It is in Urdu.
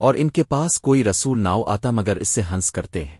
اور ان کے پاس کوئی رسول ناؤ آتا مگر اس سے ہنس کرتے ہیں۔